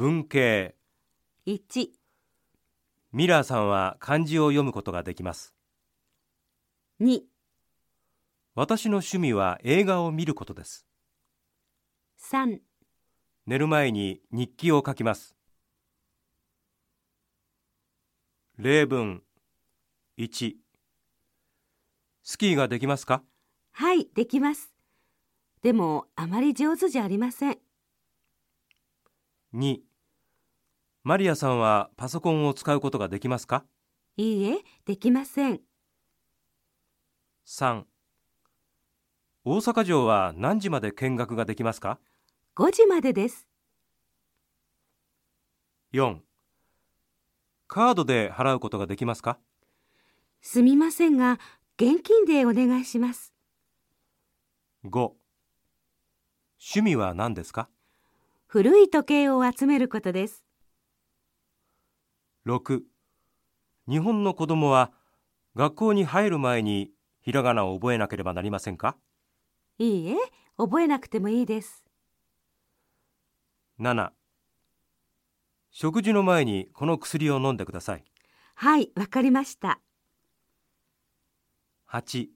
文系。1、ミラーさんは漢字を読むことができます。2、私の趣味は映画を見ることです。3、寝る前に日記を書きます。例文。1スキーができますか？はい、できます。でも、あまり上手じゃありません。2マリアさんはパソコンを使うことができますか？いいえ、できません。3大阪城は何時まで見学ができますか？5時までです。4カードで払うことができますか？すみませんが、現金でお願いします。5趣味は何ですか？古い時計を集めることです。6日本の子供は学校に入る前にひらがなを覚えなければなりませんか？いいえ、覚えなくてもいいです。7食事の前にこの薬を飲んでくださいはい、わかりました。8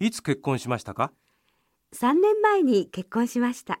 いつ結婚しましたか？3年前に結婚しました。